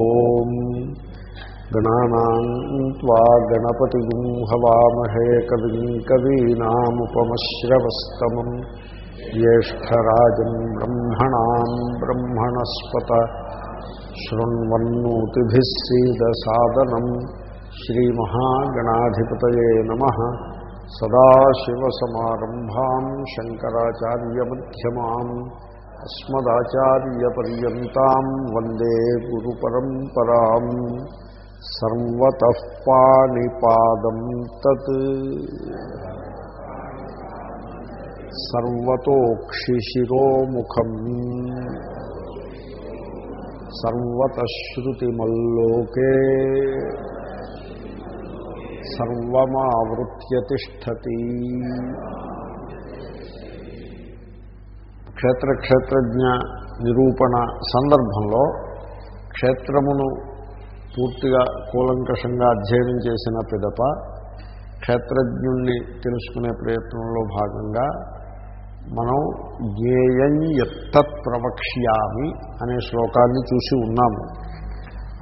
ఓం గణానా గణపతి హవామహే కవి కవీనాముపమశ్రవస్తమం జ్యేష్టరాజం బ్రహ్మణా బ్రహ్మణస్పత శృణ్వన్నోతిభిస్సీదసాదనం శ్రీమహాగణాధిపతయే నమ సదాశివసమారంభా శంకరాచార్యమ్యమాం అస్మదాచార్యపర్యంతం వందే గురు పరంపరా సర్వత పాణిపాదం తత్ సర్వతోక్షిశిరోముఖం సర్వతశ్రుతిమల్లోకే సర్వమావృత్య తిష్టతి క్షేత్రక్షేత్రజ్ఞ నిరూపణ సందర్భంలో క్షేత్రమును పూర్తిగా కూలంకషంగా అధ్యయనం చేసిన పిదప క్షేత్రజ్ఞుణ్ణి తెలుసుకునే ప్రయత్నంలో భాగంగా మనం జ్ఞేయం ఎత్తత్ ప్రవక్ష్యామి అనే శ్లోకాన్ని చూసి ఉన్నాము.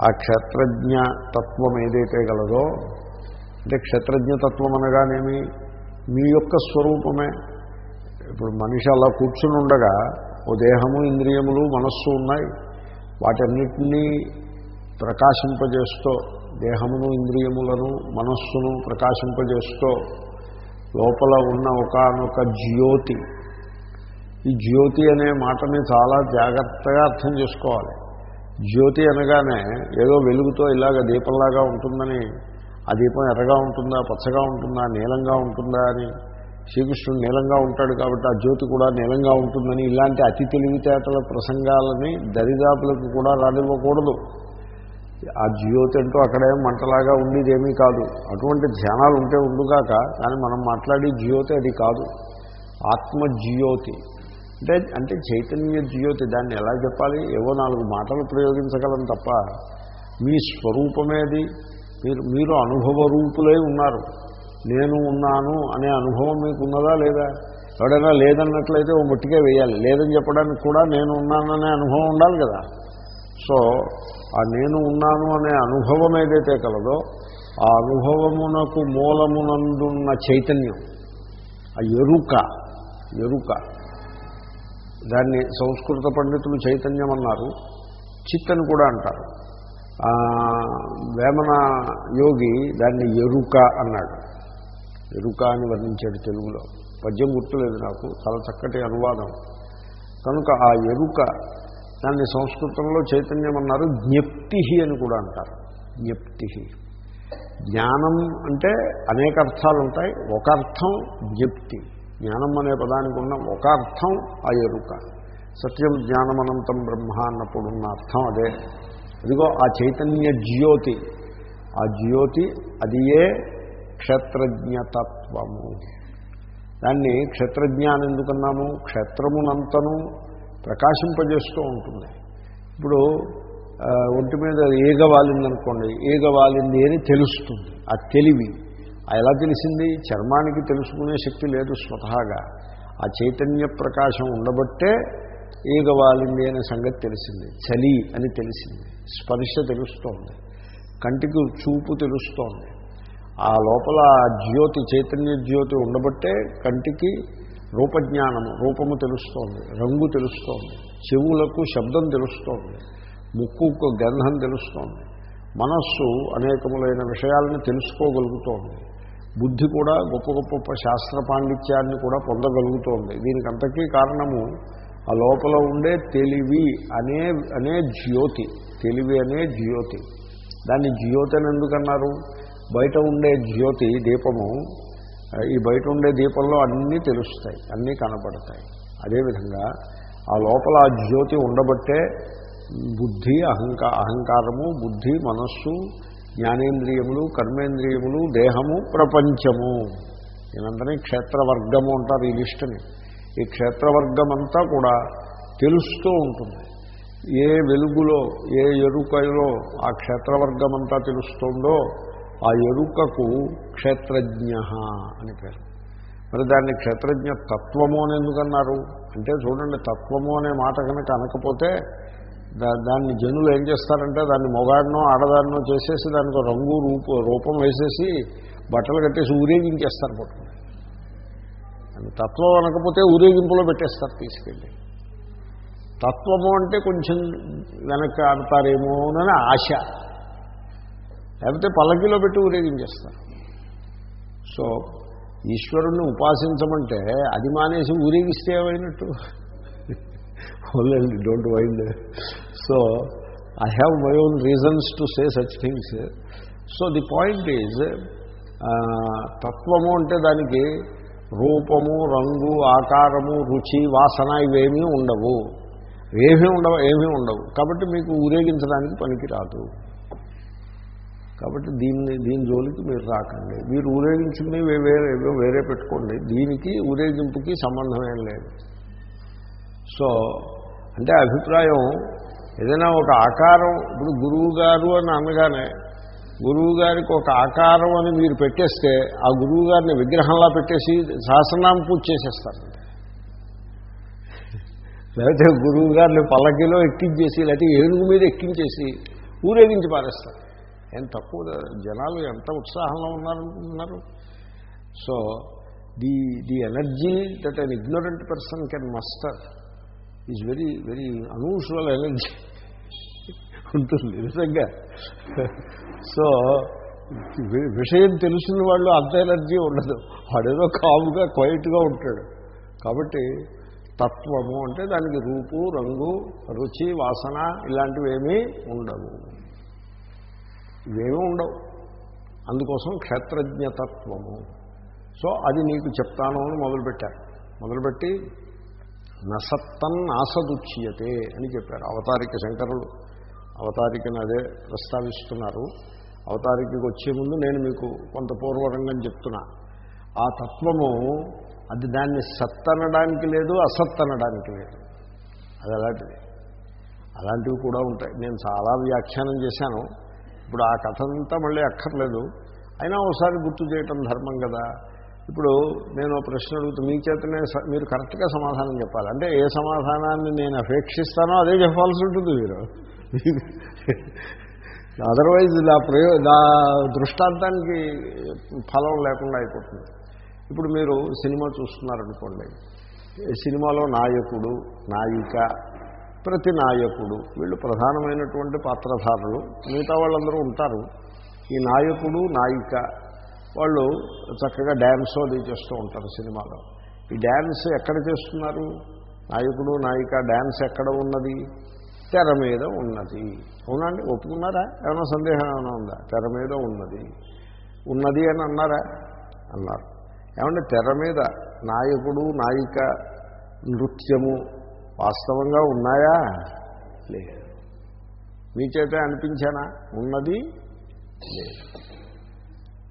ఆ క్షేత్రజ్ఞ తత్వం ఏదైతే గలదో అంటే క్షేత్రజ్ఞతత్వం అనగానేమి? మీ యొక్క స్వరూపమే. ఇప్పుడు మనిషి అలా కూర్చుని ఉండగా ఓ దేహము ఇంద్రియములు మనస్సు ఉన్నాయి. వాటన్నిటినీ ప్రకాశింపజేస్తూ దేహమును ఇంద్రియములను మనస్సును ప్రకాశింపజేస్తూ లోపల ఉన్న ఒకనొక జ్యోతి. ఈ జ్యోతి అనే మాటని చాలా జాగ్రత్తగా అర్థం చేసుకోవాలి. జ్యోతి అనగానే ఏదో వెలుగుతో ఇలాగ దీపంలాగా ఉంటుందని ఆ దీపం ఎర్రగా ఉంటుందా పచ్చగా ఉంటుందా నీలంగా ఉంటుందా అని శ్రీకృష్ణుడు నీలంగా ఉంటాడు కాబట్టి ఆ జ్యోతి కూడా నీలంగా ఉంటుందని ఇలాంటి అతి తెలివితేటల ప్రసంగాలని దరిదాపులకు కూడా రానివ్వకూడదు. ఆ జ్యోతి అంటూ అక్కడే మంటలాగా ఉండేదేమీ కాదు. అటువంటి ధ్యానాలు ఉంటే ఉండుగాక కానీ మనం మాట్లాడే జ్యోతి అది కాదు. ఆత్మ జ్యోతి అంటే అంటే చైతన్య జ్యోతి దాన్ని ఎలా చెప్పాలి? ఏవో నాలుగు మాటలు ప్రయోగించగలం తప్ప మీ స్వరూపమేది. మీరు మీరు అనుభవ రూపులై ఉన్నారు. నేను ఉన్నాను అనే అనుభవం మీకు ఉన్నదా లేదా? ఎవడైనా లేదన్నట్లయితే ఓ మట్టికే వేయాలి. లేదని చెప్పడానికి కూడా నేను ఉన్నాననే అనుభవం ఉండాలి కదా. సో ఆ నేను ఉన్నాను అనే అనుభవం ఏదైతే కలదో ఆ అనుభవమునకు మూలమునందున్న చైతన్యం ఆ ఎరుక ఎరుక. దాన్ని సంస్కృత పండితులు చైతన్యం అన్నారు. చిత్ అని కూడా అంటారు. వేమన యోగి దాన్ని ఎరుక అన్నాడు. ఎరుక అని వర్ణించాడు తెలుగులో. పద్యం గుర్తులేదు నాకు చాలా చక్కటి అనువాదం. కనుక ఆ ఎరుక దాన్ని సంస్కృతంలో చైతన్యం అన్నారు జ్ఞప్తి అని కూడా అంటారు. జ్ఞప్తి జ్ఞానం అంటే అనేక అర్థాలు ఉంటాయి. ఒక అర్థం జ్ఞప్తి. జ్ఞానం అనే పదానికి ఉన్న ఒక అర్థం ఆ ఎరుక. సత్యం జ్ఞానమనంతం బ్రహ్మ అన్నప్పుడు ఉన్న అర్థం అదే. ఇదిగో ఆ చైతన్య జ్యోతి. ఆ జ్యోతి అది ఏ క్షేత్రజ్ఞతత్వము. దాన్ని క్షేత్రజ్ఞానం ఎందుకన్నాము క్షేత్రమునంతను ప్రకాశింపజేస్తూ ఉంటుంది. ఇప్పుడు ఒంటి మీద ఈగ వాలిందనుకోండి ఈగ వాలింది అని తెలుస్తుంది? ఆ తెలివి. ఎలా తెలిసింది? చర్మానికి తెలుసుకునే శక్తి లేదు స్వతహాగా. ఆ చైతన్య ప్రకాశం ఉండబట్టే ఈగ వాలింది అనే సంగతి తెలిసింది. చలి అని తెలిసింది. స్పర్శ తెలుస్తోంది. కంటికి చూపు తెలుస్తోంది. ఆ లోపల జ్యోతి చైతన్య జ్యోతి ఉండబట్టే కంటికి రూపజ్ఞానము రూపము తెలుస్తోంది రంగు తెలుస్తోంది చెవులకు శబ్దం తెలుస్తోంది ముక్కుకు గంధం తెలుస్తోంది మనస్సు అనేకములైన విషయాలను తెలుసుకోగలుగుతోంది బుద్ధి కూడా గొప్ప గొప్ప శాస్త్ర పాండిత్యాన్ని కూడా పొందగలుగుతోంది. దీనికంతకీ కారణము ఆ లోపల ఉండే తెలివి అనే అనే జ్యోతి తెలివి అనే జ్యోతి. దాన్ని జ్యోతి అని ఎందుకన్నారు? బయట ఉండే జ్యోతి దీపము ఈ బయట ఉండే దీపంలో అన్నీ తెలుస్తాయి అన్నీ కనపడతాయి. అదేవిధంగా ఆ లోపల ఆ జ్యోతి ఉండబట్టే బుద్ధి అహంకా అహంకారము బుద్ధి మనస్సు జ్ఞానేంద్రియములు కర్మేంద్రియములు దేహము ప్రపంచము. దీనంతనే క్షేత్రవర్గము అంటారు ఈ లిస్టుని. ఈ క్షేత్రవర్గం అంతా కూడా తెలుస్తూ ఉంటుంది. ఏ వెలుగులో ఏ ఎరుకలో ఆ క్షేత్రవర్గం అంతా తెలుస్తుందో ఆ ఎరుకకు క్షేత్రజ్ఞ అని పేరు. మరి దాన్ని క్షేత్రజ్ఞ తత్వము అని ఎందుకన్నారు? అంటే చూడండి తత్వము అనే మాట కనుక అనకపోతే దా- దాన్ని జనులు ఏం చేస్తారంటే దాన్ని మొగాడినో ఆడదాడినో చేసేసి దానికి రంగు రూపు రూపం వేసేసి బట్టలు కట్టేసి ఊరేగించేస్తారు పట్టుకుని. తత్వం అనకపోతే ఊరేగింపులో పెట్టేస్తారు తీసుకెళ్ళి. తత్వము అంటే కొంచెం వెనక్కి ఆడతారేమోనని ఆశ. లేకపోతే పల్లకీలో పెట్టి ఊరేగించేస్తారు సో ఈశ్వరుణ్ణి ఉపాసించమంటే అది మానేసి ఊరేగిస్తే ఏమైనట్టు? Only don't mind so I have my own reasons to say such things so the point is తత్వము అంటే దానికి రూపము రంగు ఆకారము రుచి వాసన ఇవేమీ ఉండవు. ఏమీ ఉండవు ఏమీ ఉండవు. కాబట్టి మీకు ఊరేగించడానికి పనికి రాదు కాబట్టి దీన్ని దీని జోలికి మీరు రాకండి. మీరు ఊరేగించుకుని వేరే వేరే పెట్టుకోండి. దీనికి ఊరేగింపుకి సంబంధం ఏం లేదు. సో అంటే అభిప్రాయం ఏదైనా ఒక ఆకారం ఇప్పుడు గురువు గారు అని అనగానే గురువు గారికి ఒక ఆకారం అని మీరు పెట్టేస్తే ఆ గురువు గారిని విగ్రహంలా పెట్టేసి సహస్రనామ పూజ చేసేస్తారు. లేకపోతే గురువు గారిని పల్లకిలో ఎక్కించేసి లేకపోతే ఏనుగు మీద ఎక్కించేసి ఊరేగించి పారేస్తారు. ఏం తక్కువ జనాలు ఎంత ఉత్సాహంలో ఉన్నారనుకుంటున్నారు so the the energy that an ignorant person can muster is very very unusual energy ఉంటుంది నిజంగా. సో విషయం తెలిసిన వాళ్ళు అంత ఎనర్జీ ఉండదు. వాడేదో కాముగా క్వైట్గా ఉంటాడు. కాబట్టి తత్వము అంటే దానికి రూపు రంగు రుచి వాసన ఇలాంటివి ఏమీ ఉండవు. ఇవేమీ ఉండవు. అందుకోసం క్షేత్రజ్ఞతత్వము. సో అది నీకు చెప్తాను అని మొదలుపెట్టారు. మొదలుపెట్టి నసత్తన్ ఆసదుచ్యతే అని చెప్పారు. అవతారిక శంకరులు అవతారికను అదే ప్రస్తావిస్తున్నారు. అవతారికకి వచ్చే ముందు నేను మీకు కొంత పూర్వరంగం చెప్తున్నా. ఆ తత్వము అది దాన్ని సత్తనడానికి లేదు అసత్ అనడానికి లేదు. అది అలాంటిది. అలాంటివి కూడా ఉంటాయి. నేను చాలా వ్యాఖ్యానం చేశాను. ఇప్పుడు ఆ కథ అంతా మళ్ళీ అక్కర్లేదు. అయినా ఒకసారి గుర్తు చేయటం ధర్మం కదా. ఇప్పుడు నేను ప్రశ్న అడుగుతూ మీ చేతనే స- మీరు కరెక్ట్గా సమాధానం చెప్పాలి. అంటే ఏ సమాధానాన్ని నేను అపేక్షిస్తానో అదే చెప్పాల్సి ఉంటుంది మీరు. అదర్వైజ్ నా ప్రయో నా దృష్టాంతానికి ఫలం లేకుండా అయిపోతుంది. ఇప్పుడు మీరు సినిమా చూస్తున్నారనుకోండి. సినిమాలో నాయకుడు నాయిక ప్రతి నాయకుడు వీళ్ళు ప్రధానమైనటువంటి పాత్రధారులు మిగతా వాళ్ళందరూ ఉంటారు. ఈ నాయకుడు నాయిక వాళ్ళు చక్కగా డ్యాన్స్ అది చేస్తూ ఉంటారు సినిమాలో. ఈ డ్యాన్స్ ఎక్కడ చేస్తున్నారు? నాయకుడు నాయిక డ్యాన్స్ ఎక్కడ ఉన్నది? తెర మీద ఉన్నది. అవునండి ఒప్పుకున్నారా? ఏమైనా సందేహం ఏమైనా ఉందా? తెర మీద ఉన్నది. ఉన్నది అని అన్నారా? అన్నారు. ఏమంటే తెర మీద నాయకుడు నాయిక నృత్యము వాస్తవంగా ఉన్నాయా? లేదు. మీ చేత అనిపించానా? ఉన్నది? లేదు.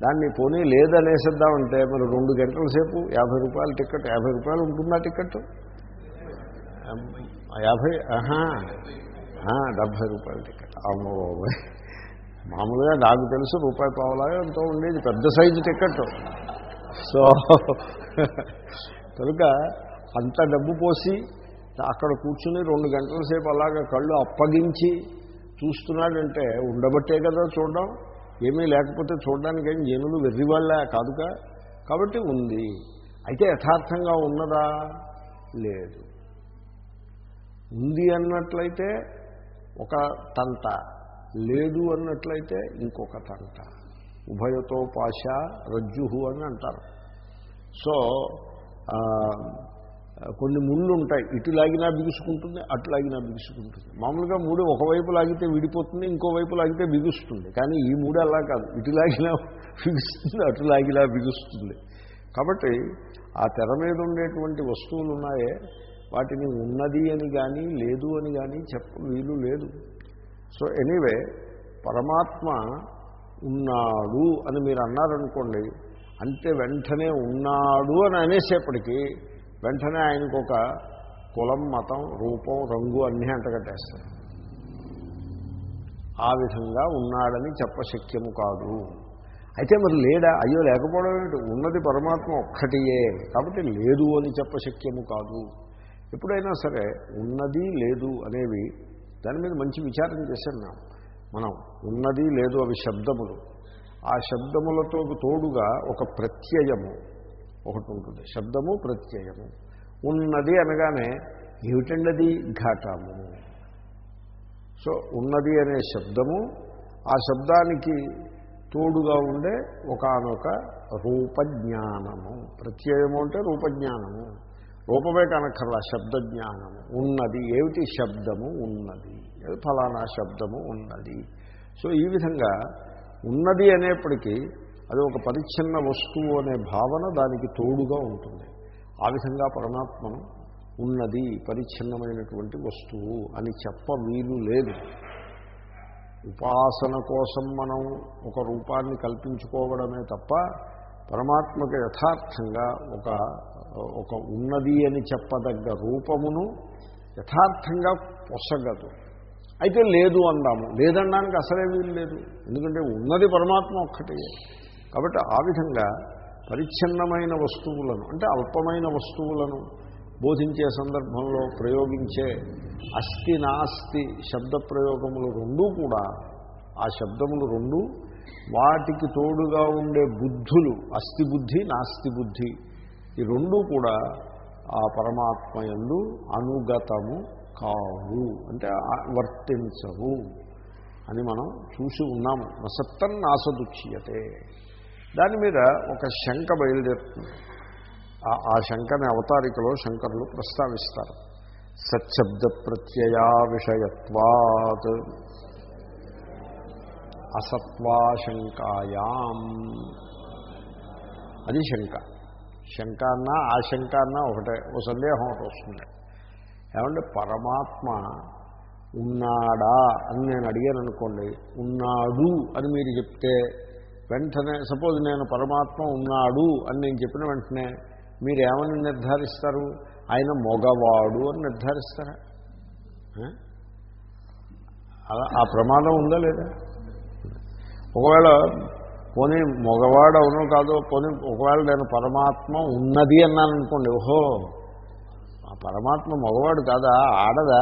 దాన్ని పోనీ లేదనేసిద్దామంటే మరి రెండు గంటల సేపు యాభై రూపాయల టికెట్ యాభై రూపాయలు ఉంటుందా టికెట్ యాభై డెబ్భై రూపాయల టికెట్ అమ్మో మామూలుగా నాకు తెలుసు రూపాయి పావులాగా ఎంతో ఉండేది పెద్ద సైజు టికెట్ సో కనుక అంత డబ్బు పోసి అక్కడ కూర్చుని రెండు గంటల సేపు అలాగా కళ్ళు అప్పగించి చూస్తున్నాడంటే ఉండబట్టే కదా చూడడం. ఏమీ లేకపోతే చూడడానికి ఏం జనులు వెర్రివాళ్ళ కాదుగా కాబట్టి ఉంది. అయితే యథార్థంగా ఉన్నదా? లేదు. ఉంది అన్నట్లయితే ఒక తంట. లేదు అన్నట్లయితే ఇంకొక తంట. ఉభయతో పాష రజ్జుహు అని అంటారు. సో కొన్ని ముళ్ళు ఉంటాయి. ఇటు లాగినా బిగుసుకుంటుంది అటు లాగినా బిగుసుకుంటుంది. మామూలుగా మూడు ఒకవైపు లాగితే విడిపోతుంది ఇంకోవైపు లాగితే బిగుస్తుంది. కానీ ఈ మూడు అలా కాదు. ఇటు లాగినా బిగుస్తుంది అటు లాగినా బిగుస్తుంది. కాబట్టి ఆ తెర మీద ఉండేటువంటి వస్తువులు ఉన్నాయే. వాటిని ఉన్నది అని కానీ లేదు అని కానీ చెప్ప వీలు లేదు. సో ఎనీవే పరమాత్మ ఉన్నాడు అని మీరు అన్నారనుకోండి అంటే వెంటనే ఉన్నాడు అని అనేసేపటికి వెంటనే ఆయనకు ఒక కులం మతం రూపం రంగు అన్నీ అంటగట్టేస్తారు. ఆ విధంగా ఉన్నాడని చెప్పశక్యము కాదు. అయితే మరి లేడా? అయ్యో లేకపోవడం ఏమిటి? ఉన్నది పరమాత్మ ఒక్కటియే. కాబట్టి లేదు అని చెప్పశక్యము కాదు. ఎప్పుడైనా సరే ఉన్నది లేదు అనేవి దాని మీద మంచి విచారం చేశాం మేము మనం ఉన్నది లేదు అవి శబ్దములు. ఆ శబ్దములతో తోడుగా ఒక ప్రత్యయము ఒకటి ఉంటుంది శబ్దము ప్రత్యయము. ఉన్నది అనగానే ఏమిటండి అది ఘటము సో ఉన్నది అనే శబ్దము ఆ శబ్దానికి తోడుగా ఉండే ఒకనొక రూపజ్ఞానము. ప్రత్యయము అంటే రూపజ్ఞానము. రూపమే కనక్కర్లా శబ్దజ్ఞానము. ఉన్నది. ఏమిటి? శబ్దము ఉన్నది. ఫలానా శబ్దము ఉన్నది. సో ఈ విధంగా ఉన్నది అనేప్పటికీ అది ఒక పరిచ్ఛిన్న వస్తువు అనే భావన దానికి తోడుగా ఉంటుంది. ఆ విధంగా పరమాత్మను ఉన్నది పరిచ్ఛిన్నమైనటువంటి వస్తువు అని చెప్ప వీలు లేదు. ఉపాసన కోసం మనం ఒక రూపాన్ని కల్పించుకోవడమే తప్ప పరమాత్మకు యథార్థంగా ఒక ఒక ఉన్నది అని చెప్పదగ్గ రూపమును యథార్థంగా పొసగదు. అయితే లేదు అందాము. లేదనడానికి అసలే వీలు లేదు. ఎందుకంటే ఉన్నది పరమాత్మ ఒక్కటే. కాబట్టి ఆ విధంగా పరిచ్ఛిన్నమైన వస్తువులను అంటే అల్పమైన వస్తువులను బోధించే సందర్భంలో ప్రయోగించే అస్థి నాస్తి శబ్ద ప్రయోగములు రెండూ కూడా ఆ శబ్దములు రెండు వాటికి తోడుగా ఉండే బుద్ధులు అస్థి బుద్ధి నాస్తి బుద్ధి ఈ రెండూ కూడా ఆ పరమాత్మ ఎందు అనుగతము కావు అంటే వర్తించవు అని మనం చూసి ఉన్నాము. నసత్తన్ నాసదుచ్యతే. దాని మీద ఒక శంక బయలుదేరుతుంది. ఆ శంకని అవతారికలో శంకరులు ప్రస్తావిస్తారు. సత్శబ్ద ప్రత్యయా విషయత్వాత్ అసత్వాశంకాయాం. అది శంక శంక అన్నా ఆశంక అన్నా ఒకటే ఓ సందేహం ఒకటి వస్తుంది. ఏమంటే పరమాత్మ ఉన్నాడా అని నేను అడిగాను అనుకోండి ఉన్నాడు అని మీరు చెప్తే వెంటనే సపోజ్ నేను పరమాత్మ ఉన్నాడు అని నేను చెప్పిన వెంటనే మీరు ఏమని నిర్ధారిస్తారు? ఆయన మగవాడు అని నిర్ధారిస్తారా? అలా ఆ ప్రమాదం ఉందా లేదా? ఒకవేళ పోనీ మగవాడు అవును కాదో పోనీ ఒకవేళ నేను పరమాత్మ ఉన్నది అన్నాను అనుకోండి ఓహో ఆ పరమాత్మ మగవాడు కాదా ఆడదా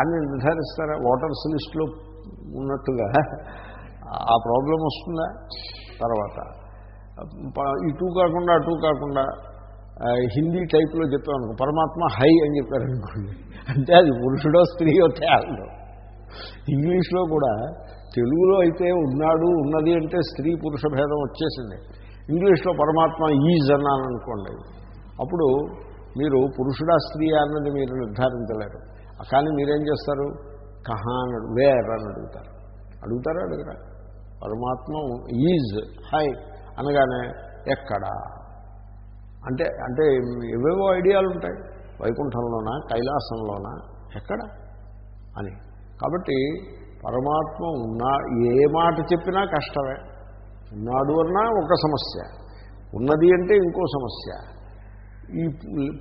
అని నిర్ధారిస్తారా? ఓటర్స్ లిస్టులో ఉన్నట్టుగా? ఆ ప్రాబ్లం వస్తుందా? తర్వాత. ఇటు కాకుండా అటు కాకుండా హిందీ టైప్లో చెప్పామనుకో పరమాత్మ హై అని చెప్పారనుకోండి అంటే అది పురుషుడో స్త్రీయో తేడా ఇంగ్లీష్లో కూడా తెలుగులో అయితే ఉన్నాడు ఉన్నది అంటే స్త్రీ పురుష భేదం వచ్చేసింది. ఇంగ్లీష్లో పరమాత్మ ఈజ్ అన్నాను అనుకోండి. అప్పుడు మీరు పురుషుడా స్త్రీ అన్నది మీరు నిర్ధారించలేరు. కానీ మీరేం చేస్తారు? కహా అని వేర్ అని అడుగుతారు. అడుగుతారా? అడుగురా? పరమాత్మ ఈజ్ హై అనగానే ఎక్కడా? అంటే అంటే ఏవేవో ఐడియాలు ఉంటాయి. వైకుంఠంలోనా కైలాసంలోనా ఎక్కడ? అని. కాబట్టి పరమాత్మ ఉన్నా ఏ మాట చెప్పినా కష్టమే. ఉన్నాడు అన్నా ఒక సమస్య. ఉన్నది అంటే ఇంకో సమస్య. ఈ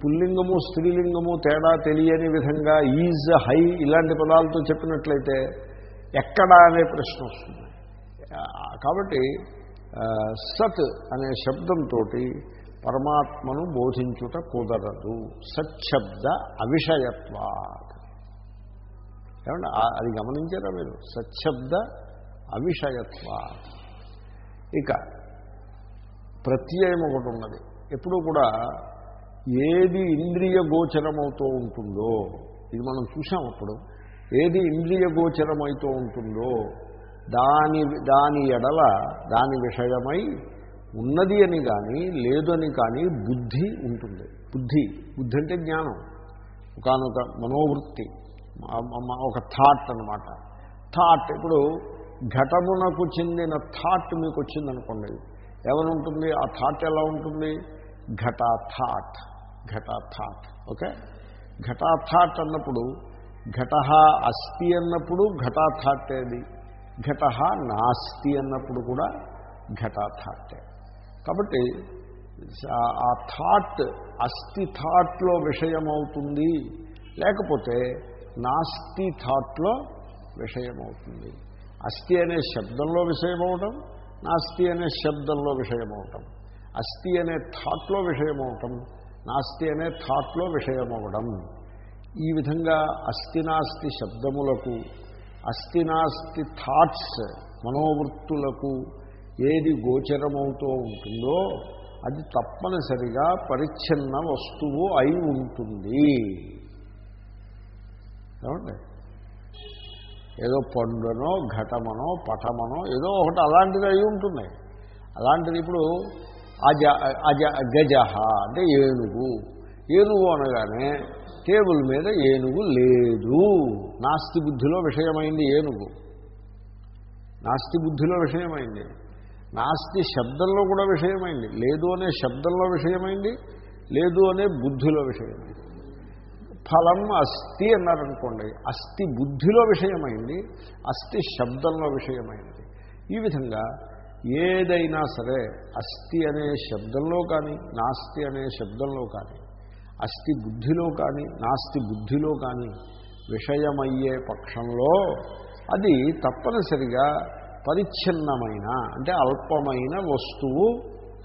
పుల్లింగము స్త్రీలింగము తేడా తెలియని విధంగా ఈజ్ హై ఇలాంటి పదాలతో చెప్పినట్లయితే ఎక్కడా అనే ప్రశ్న వస్తుంది. కాబట్టి సత్ అనే శబ్దంతో పరమాత్మను బోధించుట కుదరదు. సత్శబ్ద అవిషయత్వా ఏమంటే అది గమనించారా మీరు? సత్శబ్ద అవిషయత్వా ఇక ప్రత్యయం ఒకటి ఉన్నది. ఎప్పుడూ కూడా ఏది ఇంద్రియ గోచరమవుతూ ఉంటుందో ఇది మనం చూసాం అప్పుడు ఏది ఇంద్రియ గోచరమవుతూ ఉంటుందో దాని దాని ఎడల దాని విషయమై ఉన్నది అని కానీ లేదని కానీ బుద్ధి ఉంటుంది. బుద్ధి బుద్ధి అంటే జ్ఞానం. ఒకనొక మనోవృత్తి ఒక థాట్ అనమాట థాట్ ఇప్పుడు ఘటమునకు చెందిన థాట్ మీకు వచ్చిందనుకోండి. ఏమని ఉంటుంది ఆ థాట్ ఎలా ఉంటుంది? ఘటా థాట్ ఘటా థాట్ ఓకే? ఘటా థాట్ అన్నప్పుడు ఘట అస్థి అన్నప్పుడు ఘటా ఏది? ఘట నాస్తి అన్నప్పుడు కూడా ఘట థాటే. కాబట్టి ఆ థాట్ అస్థి థాట్లో విషయమవుతుంది. లేకపోతే నాస్తి థాట్లో విషయమవుతుంది. అస్థి అనే శబ్దంలో విషయమవటం నాస్తి అనే శబ్దంలో విషయమవటం. అస్థి అనే థాట్లో విషయమవటం నాస్తి అనే థాట్లో విషయమవడం. ఈ విధంగా అస్థినాస్తి శబ్దములకు అస్థినాస్తి థాట్స్ మనోవృత్తులకు ఏది గోచరమవుతూ ఉంటుందో అది తప్పనిసరిగా పరిచ్ఛిన్న వస్తువు అయి ఉంటుంది. ఏమండి? ఏదో పండునో ఘటమనో పటమనో ఏదో ఒకటి అలాంటిది అయి ఉంటుంది అలాంటిది ఇప్పుడు అజ అజ గజహ అంటే ఏనుగు. ఏనుగు అనగానే టేబుల్ మీద ఏనుగు లేదు. నాస్తి బుద్ధిలో విషయమైంది ఏనుగు. నాస్తి బుద్ధిలో విషయమైంది. నాస్తి శబ్దంలో కూడా విషయమైంది. లేదు అనే శబ్దంలో విషయమైంది. లేదు అనే బుద్ధిలో విషయమైంది. ఫలం అస్థి అన్నారనుకోండి. అస్థి బుద్ధిలో విషయమైంది. అస్థి శబ్దంలో విషయమైంది. ఈ విధంగా ఏదైనా సరే అస్థి అనే శబ్దంలో కానీ నాస్తి అనే శబ్దంలో కానీ అస్థి బుద్ధిలో కానీ నాస్తి బుద్ధిలో కానీ విషయమయ్యే పక్షంలో అది తప్పనిసరిగా పరిచ్ఛిన్నమైన అంటే అల్పమైన వస్తువు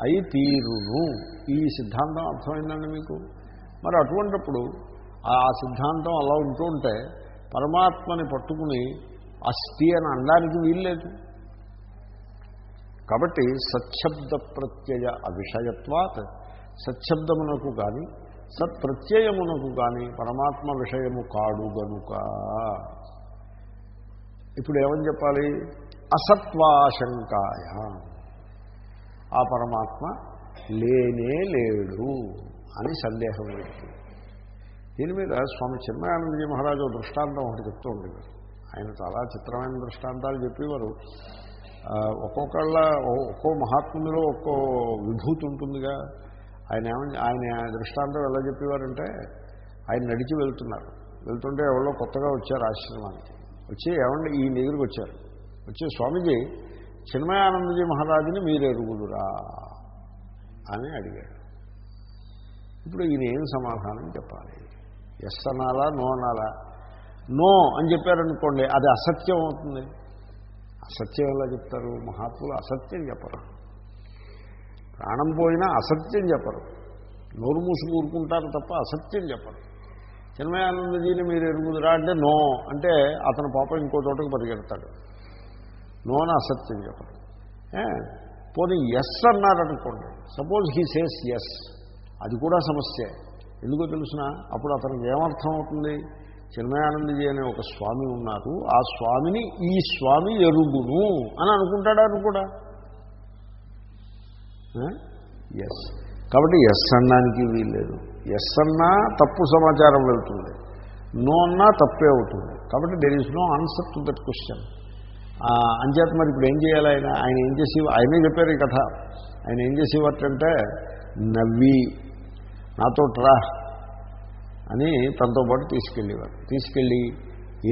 అయి తీరును. ఈ సిద్ధాంతం అర్థమైందండి మీకు? మరి అటువంటిప్పుడు ఆ సిద్ధాంతం అలా ఉంటూ ఉంటే పరమాత్మని పట్టుకుని అస్థి అని అనడానికి వీల్లేదు. కాబట్టి సత్శబ్ద ప్రత్యయ అవిషయత్వాత్ సత్శబ్దమునకు కానీ సత్ప్రత్యయమునకు కానీ పరమాత్మ విషయము కాడు గనుక. ఇప్పుడు ఏమని చెప్పాలి? అసత్వాశంకాయ. ఆ పరమాత్మ లేనే లేడు అని సందేహం లేదు. దీని మీద స్వామి చిన్మయానందజీ మహారాజు దృష్టాంతం ఒకటి చెప్తూ ఉండేవారు. ఆయన చాలా చిత్రమైన దృష్టాంతాలు చెప్పేవారు. ఒక్కొక్కళ్ళ ఒ- ఒక్కో మహాత్మునిలో ఒక్కో విభూతి ఉంటుందిగా. ఆయన ఏమని ఆయన దృష్టాంతం ఎలా చెప్పేవారంటే ఆయన నడిచి వెళ్తున్నారు. వెళ్తుంటే ఎవరో కొత్తగా వచ్చారు ఆశ్రమానికి. వచ్చి ఏమండి ఈ దగ్గరికి వచ్చారు. వచ్చి స్వామీజీ చిన్మయానందజీ మహారాజుని మీరెరుగుదురా అని అడిగాడు. ఇప్పుడు ఈయన ఏం సమాధానం చెప్పాలి? ఎస్ అనాలా నో అనాలా? నో అని చెప్పారనుకోండి అది అసత్యం అవుతుంది. అసత్యం ఎలా చెప్తారు? మహాత్ములు అసత్యం చెప్పరు. ప్రాణం పోయినా అసత్యం చెప్పరు. నోరు మూసి ఊరుకుంటారు తప్ప అసత్యం చెప్పరు. చిన్మయానందజీని మీరు ఎరుగుదురా అంటే నో అంటే అతను పాప ఇంకో చోటకు పరిగెడతాడు. నో అని అసత్యం చెప్పరు. పోనీ ఎస్ అన్నారనుకోండి. సపోజ్ హీ సేస్ ఎస్ అది కూడా సమస్య. ఎందుకో తెలిసిన? అప్పుడు అతనికి ఏమర్థం అవుతుంది చిన్మయానందజీ అనే ఒక స్వామి ఉన్నారు. ఆ స్వామిని ఈ స్వామి ఎరుగును అని అనుకుంటాడా అని కూడా? ఎస్ కాబట్టి ఎస్ అన్నానికి వీల్లేదు. ఎస్ అన్నా తప్పు సమాచారం వెళ్తుంది. నో అన్నా తప్పే అవుతుంది. కాబట్టి there is no answer to that question అంచేత మరి ఇప్పుడు ఏం చేయాలి ఆయన? ఆయన ఏం చేసి ఆయనే చెప్పారు ఈ కథ. ఆయన ఏం చేసేవాటంటే నవ్వి నాతో ట్రా అని తనతో పాటు తీసుకెళ్ళేవారు. తీసుకెళ్ళి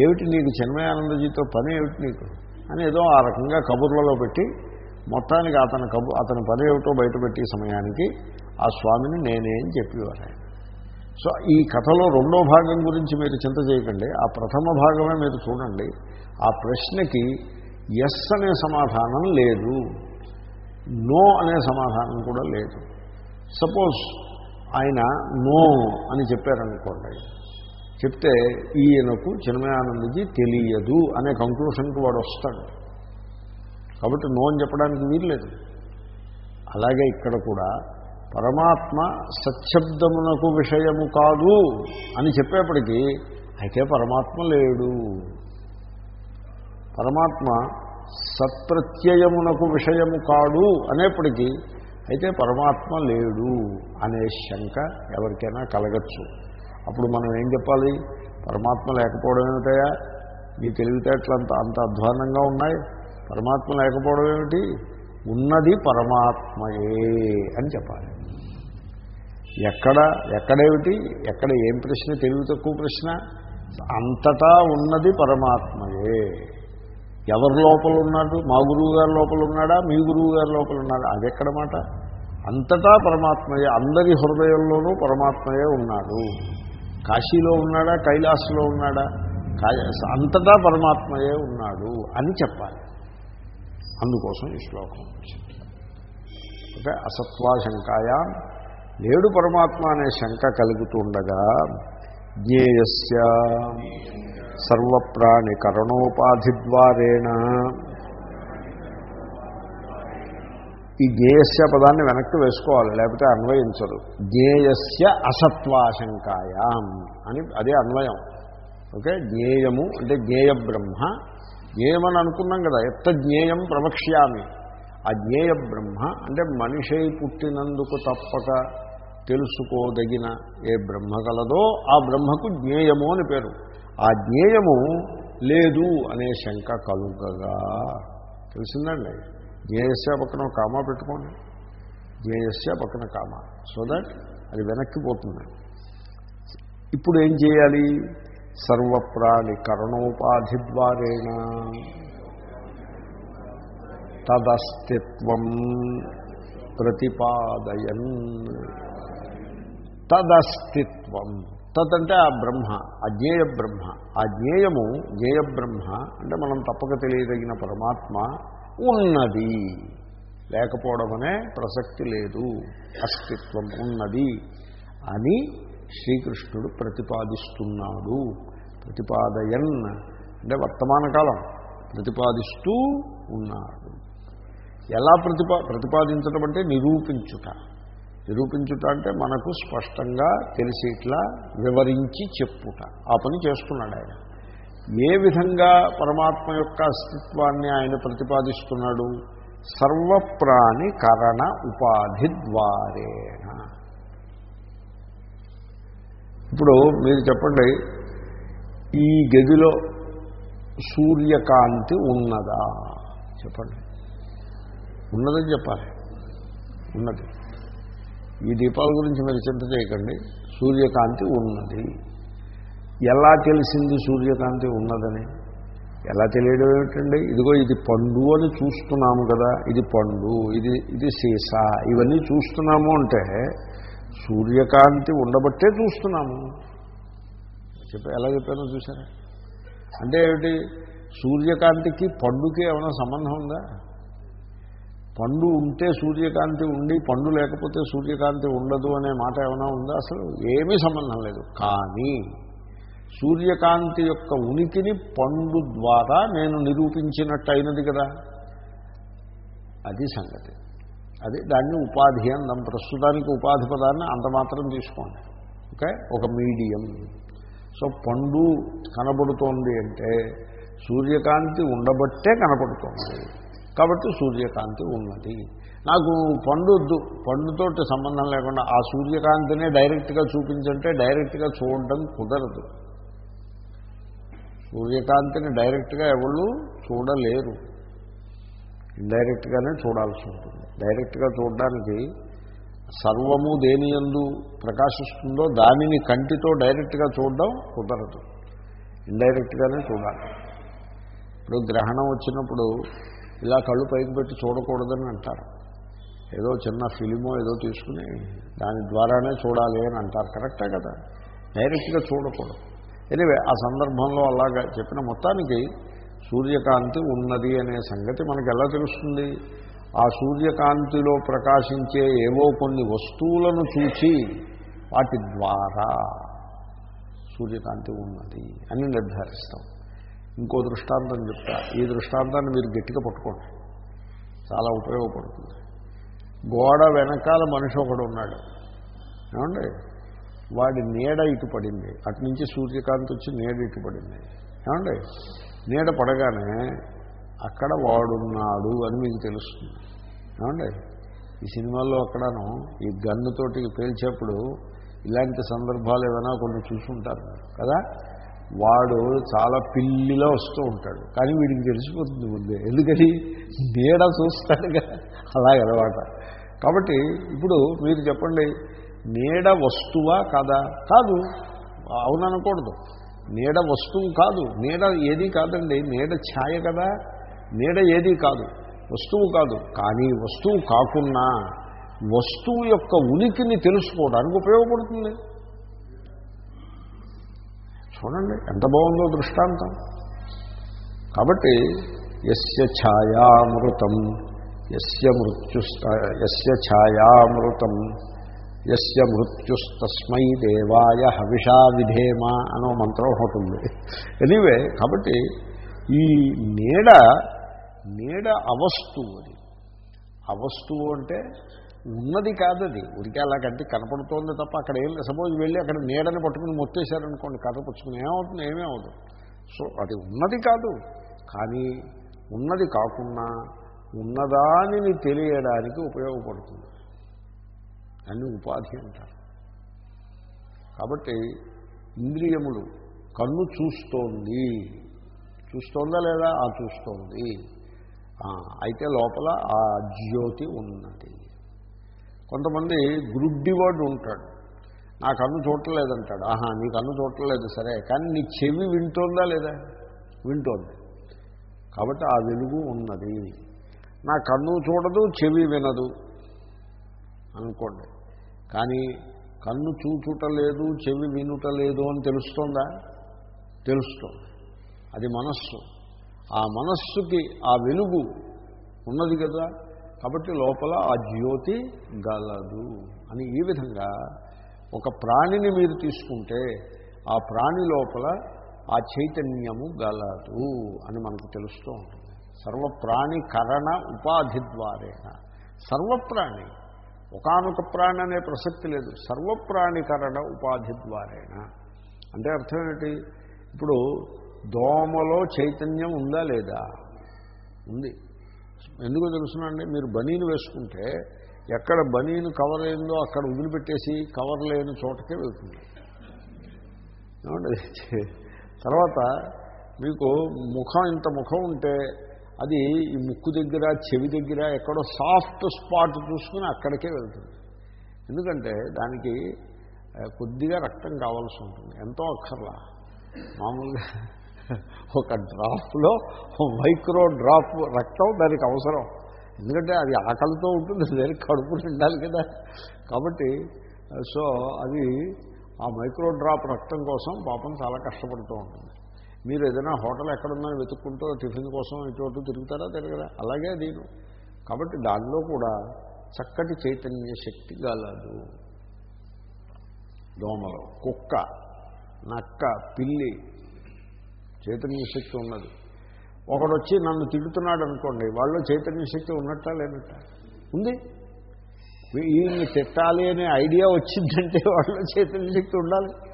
ఏమిటి నీకు చిన్మయానందజీతో పని ఏమిటి నీకు? అని ఏదో ఆ రకంగా కబుర్లలో పెట్టి మొత్తానికి అతని కబు అతని పని ఏమిటో బయటపెట్టే సమయానికి ఆ స్వామిని నేనే అని చెప్పేవారు ఆయన. సో ఈ కథలో రెండో భాగం గురించి మీరు చింత చేయకండి ఆ ప్రథమ భాగమే మీరు చూడండి. ఆ ప్రశ్నకి ఎస్ అనే సమాధానం లేదు నో అనే సమాధానం కూడా లేదు. సపోజ్ ఆయన నో అని చెప్పారనుకోండి చెప్తే ఈయనకు చిన్మయానందజీ తెలియదు అనే కంక్లూషన్కి వాడు వస్తాడు. కాబట్టి నో అని చెప్పడానికి వీల్లేదు. అలాగే ఇక్కడ కూడా పరమాత్మ సత్శబ్దమునకు విషయము కాదు అని చెప్పేప్పటికీ అయితే పరమాత్మ లేడు. పరమాత్మ సత్ప్రత్యయమునకు విషయము కాడు అనేప్పటికీ అయితే పరమాత్మ లేడు అనే శంక ఎవరికైనా కలగచ్చు. అప్పుడు మనం ఏం చెప్పాలి? పరమాత్మ లేకపోవడం ఏమిటయా నీ తెలివితేటలు అంత అంత అధ్వానంగా ఉన్నాయి. పరమాత్మ లేకపోవడం ఏమిటి? ఉన్నది పరమాత్మయే అని చెప్పాలి. ఎక్కడ ఎక్కడేమిటి? ఎక్కడ ఏం ప్రశ్న? తెలివి తక్కువ ప్రశ్న? అంతటా ఉన్నది పరమాత్మయే. ఎవరి లోపల ఉన్నాడు? మా గురువు గారి లోపల ఉన్నాడా? మీ గురువు గారి లోపల ఉన్నాడా? అది ఎక్కడ మాట? అంతటా పరమాత్మయే. అందరి హృదయంలోనూ పరమాత్మయే ఉన్నాడు. కాశీలో ఉన్నాడా? కైలాసులో ఉన్నాడా? కా- అంతటా పరమాత్మయే ఉన్నాడు అని చెప్పాలి. అందుకోసం ఈ శ్లోకం వచ్చింది. ఓకే అసత్వాశంకాయ లేడు పరమాత్మ అనే శంక కలుగుతుండగా జ్ఞేయస్య సర్వప్రాణికరణోపాధిద్వారేణ. ఈ జ్ఞేయస్య పదాన్ని వెనక్కి వేసుకోవాలి లేకపోతే అన్వయించదు జ్ఞేయస్య అసత్వాశంకాయాం అని అదే అన్వయం. ఓకే? జ్ఞేయము అంటే జ్ఞేయ బ్రహ్మ జ్ఞేయమని అనుకున్నాం కదా ఎత్త జ్ఞేయం ప్రవక్ష్యామి. ఆ జ్ఞేయ బ్రహ్మ అంటే మనిషి పుట్టినందుకు తప్పక తెలుసుకోదగిన ఏ బ్రహ్మ కలదో ఆ బ్రహ్మకు జ్ఞేయము అని పేరు. ఆ జ్ఞేయము లేదు అనే శంక కలుగగా. తెలిసిందండి? జ్ఞేయస్య పక్కన ఒక కామా పెట్టుకోండి. జ్ఞేయస్య పక్కన కామా. సో దట్ అది వెనక్కిపోతుంది ఇప్పుడు ఏం చేయాలి? సర్వప్రాణి కరణోపాధి ద్వారేణ తదస్తిత్వం ప్రతిపాదయన్. తదస్తిత్వం. తదంటే ఆ బ్రహ్మ అజ్ఞేయ బ్రహ్మ ఆ జ్ఞేయము జ్ఞేయ బ్రహ్మ అంటే మనం తప్పక తెలియదగిన పరమాత్మ ఉన్నది. లేకపోవడం అనే ప్రసక్తి లేదు. అస్తిత్వం ఉన్నది అని శ్రీకృష్ణుడు ప్రతిపాదిస్తున్నాడు. ప్రతిపాదయన్ అంటే వర్తమాన కాలం. ప్రతిపాదిస్తూ ఉన్నాడు. ఎలా ప్రతిపా ప్రతిపాదించడం అంటే నిరూపించుట. నిరూపించుట అంటే మనకు స్పష్టంగా తెలిసి ఇట్లా వివరించి చెప్పుట. ఆ పని చేస్తున్నాడు ఆయన. ఏ విధంగా పరమాత్మ యొక్క అస్తిత్వాన్ని ఆయన ప్రతిపాదిస్తున్నాడు? సర్వప్రాణి కరణ ఉపాధి ద్వారేణ. ఇప్పుడు మీరు చెప్పండి ఈ గదిలో సూర్యకాంతి ఉన్నదా? చెప్పండి. ఉన్నదని చెప్పాలి. ఉన్నది. ఈ దీపాల గురించి మీరు చింత చేయకండి. సూర్యకాంతి ఉన్నది. ఎలా తెలిసింది సూర్యకాంతి ఉన్నదని? ఎలా తెలియడం ఏమిటండి? ఇదిగో ఇది పండు అని చూస్తున్నాము కదా. ఇది పండు ఇది ఇది సీసా. ఇవన్నీ చూస్తున్నాము అంటే సూర్యకాంతి ఉండబట్టే చూస్తున్నాము. చెప్పా ఎలా చెప్పానో చూసారా అంటే ఏమిటి? సూర్యకాంతికి పండుకి ఏమైనా సంబంధం ఉందా? పండు ఉంటే సూర్యకాంతి ఉండి పండు లేకపోతే సూర్యకాంతి ఉండదు అనే మాట ఏమైనా ఉందా? అసలు ఏమీ సంబంధం లేదు. కానీ సూర్యకాంతి యొక్క ఉనికిని పండు ద్వారా నేను నిరూపించినట్టు అయినది కదా. అది సంగతి. అది దాన్ని ఉపాధి అందాం ప్రస్తుతానికి ఉపాధి పదాన్ని అంత మాత్రం తీసుకోండి. ఓకే? ఒక మీడియం. సో పండు కనబడుతోంది అంటే సూర్యకాంతి ఉండబట్టే కనపడుతోంది కాబట్టి సూర్యకాంతి ఉన్నది. నాకు పండు వద్దు. పండుతోటి సంబంధం లేకుండా ఆ సూర్యకాంతినే డైరెక్ట్గా చూపించంటే డైరెక్ట్గా చూడడం కుదరదు. సూర్యకాంతిని డైరెక్ట్గా ఎవరు చూడలేరు. ఇండైరెక్ట్గానే చూడాల్సి ఉంటుంది. డైరెక్ట్గా చూడడానికి సర్వము దేని ఎందు ప్రకాశిస్తుందో దానిని కంటితో డైరెక్ట్గా చూడడం కుదరదు. ఇండైరెక్ట్గానే చూడాలి. ఇప్పుడు గ్రహణం వచ్చినప్పుడు ఇలా కళ్ళు పైకి పెట్టి చూడకూడదని అంటారు. ఏదో చిన్న ఫిలిమో ఏదో తీసుకుని దాని ద్వారానే చూడాలి అని అంటారు. కరెక్టే కదా? డైరెక్ట్గా చూడకూడదు. ఎనివే ఆ సందర్భంలో అలాగా చెప్పిన మొత్తానికి సూర్యకాంతి ఉన్నది అనే సంగతి మనకు ఎలా తెలుస్తుంది? ఆ సూర్యకాంతిలో ప్రకాశించే ఏవో కొన్ని వస్తువులను చూచి వాటి ద్వారా సూర్యకాంతి ఉన్నది అని నిర్ధారిస్తాం. ఇంకో దృష్టాంతం చెప్తా. ఈ దృష్టాంతాన్ని మీరు గట్టిగా పట్టుకోండి. చాలా ఉపయోగపడుతుంది. గోడ వెనకాల మనిషి ఒకడు ఉన్నాడు. ఏమండి? వాడి నీడ ఇటు పడింది. అటు నుంచి సూర్యకాంతి వచ్చి నీడ ఇటు పడింది. ఏమండి? నీడ పడగానే అక్కడ వాడున్నాడు అని మీకు తెలుస్తుంది. ఏమండి? ఈ సినిమాల్లో అక్కడను ఈ గన్నుతోటి పేల్చేప్పుడు ఇలాంటి సందర్భాలు ఏమైనా కొన్ని చూసుంటారు. కదా? వాడు చాలా పిల్లిలా వస్తూ ఉంటాడు. కానీ వీడికి తెలిసిపోతుంది ముందే. ఎందుకని? నీడ చూస్తాడుగా అలాగనమాట కాబట్టి ఇప్పుడు మీరు చెప్పండి నీడ వస్తువా కాదా? కాదు. అవుననకూడదు. నీడ వస్తువు కాదు. నీడ ఏది కాదండి? నీడ ఛాయ కదా. నీడ ఏది కాదు వస్తువు కాదు. కానీ వస్తువు కాకున్నా వస్తువు యొక్క ఉనికిని తెలుసుకోవడానికి ఉపయోగపడుతుంది. చూడండి ఎంత బాగుందో దృష్టాంతం. కాబట్టి ఎస్య ఛాయామృతం ఎస్య మృత్యుస్త ఎస్య ఛాయామృతం యస్య మృత్యుస్తస్మై దేవాయ హవిషా విధేమ అనో మంత్రం ఒకటి ఉంది. ఎనీవే కాబట్టి ఈ నీడ నీడ అవస్తువు అది. అవస్తువు అంటే ఉన్నది కాదు అది. ఉరికి అలా కంటే కనపడుతోంది తప్ప అక్కడ ఏం సపోజ్ వెళ్ళి అక్కడ నీడని పట్టుకుని మొత్తేశారనుకోండి కథ పుచ్చుకుని ఏమవుతుంది? ఏమీ అవ్వదు. సో అది ఉన్నది కాదు. కానీ ఉన్నది కాకుండా ఉన్నదానిని తెలియడానికి ఉపయోగపడుతుంది. అన్ని ఉపాధి అంటారు. కాబట్టి ఇంద్రియములు కన్ను చూస్తోంది. చూస్తోందా లేదా? ఆ చూస్తోంది. అయితే లోపల ఆ జ్యోతి ఉన్నది. కొంతమంది గ్రుడ్డివాడు ఉంటాడు. నా కన్ను చూడలేదంటాడు ఆహా నీ కన్ను చూడలేదు సరే. కానీ నీ చెవి వింటోందా లేదా? వింటోంది. కాబట్టి ఆ వెలుగు ఉన్నది. నా కన్ను చూడదు చెవి వినదు అనుకోండి. కానీ కన్ను చూచుటలేదు చెవి వినుటలేదు అని తెలుస్తోందా? తెలుస్తోంది. అది మనస్సు. ఆ మనస్సుకి ఆ వెలుగు ఉన్నది కదా కాబట్టి లోపల ఆ జ్యోతి గలదు అని ఈ విధంగా ఒక ప్రాణిని మీరు తీసుకుంటే ఆ ప్రాణి లోపల ఆ చైతన్యము గలదు అని మనకు తెలుస్తూ ఉంటుంది. సర్వప్రాణి కరణ ఉపాధి ద్వారేణ. సర్వప్రాణి ఒకనొక ప్రాణి అనే ప్రసక్తి లేదు. సర్వప్రాణికరణ ఉపాధి ద్వారేణ. అంటే అర్థం ఏంటి? ఇప్పుడు దోమలో చైతన్యం ఉందా లేదా? ఉంది. ఎందుకో తెలుసునండి మీరు బనీను వేసుకుంటే ఎక్కడ బనీను కవర్ అయిందో అక్కడ వదిలిపెట్టేసి కవర్ లేని చోటకే వెళ్తుంది. తర్వాత మీకు ముఖం ఇంత ముఖం ఉంటే అది ఈ ముక్కు దగ్గర చెవి దగ్గర ఎక్కడో సాఫ్ట్ స్పాట్ చూసుకుని అక్కడికే వెళ్తుంది. ఎందుకంటే దానికి కొద్దిగా రక్తం కావాల్సి ఉంటుంది. ఎంతో అక్కర్లా. మామూలుగా ఒక డ్రాప్లో మైక్రో డ్రాప్ రక్తం దానికి అవసరం. ఎందుకంటే అది ఆకలితో ఉంటుంది దానికి కడుపు నిండాలి కదా. కాబట్టి సో అది ఆ మైక్రో డ్రాప్ రక్తం కోసం పాపం చాలా కష్టపడుతూ ఉంటుంది. మీరు ఏదైనా హోటల్ ఎక్కడుందని వెతుక్కుంటూ టిఫిన్ కోసం ఇటువంటి తిరుగుతారా తిరగరా? అలాగే దీని కాబట్టి దానిలో కూడా చక్కటి చైతన్య శక్తి గలదు. దోమలు కుక్క నక్క పిల్లి చైతన్య శక్తి ఉన్నది. ఒకడు వచ్చి నన్ను తిడుతున్నాడు అనుకోండి వాళ్ళు చైతన్య శక్తి ఉన్నట్ట లేనట్ట? ఉంది? ఈయన్ని తిట్టాలి అనే ఐడియా వచ్చిందంటే వాళ్ళు చైతన్య శక్తి ఉండాలి.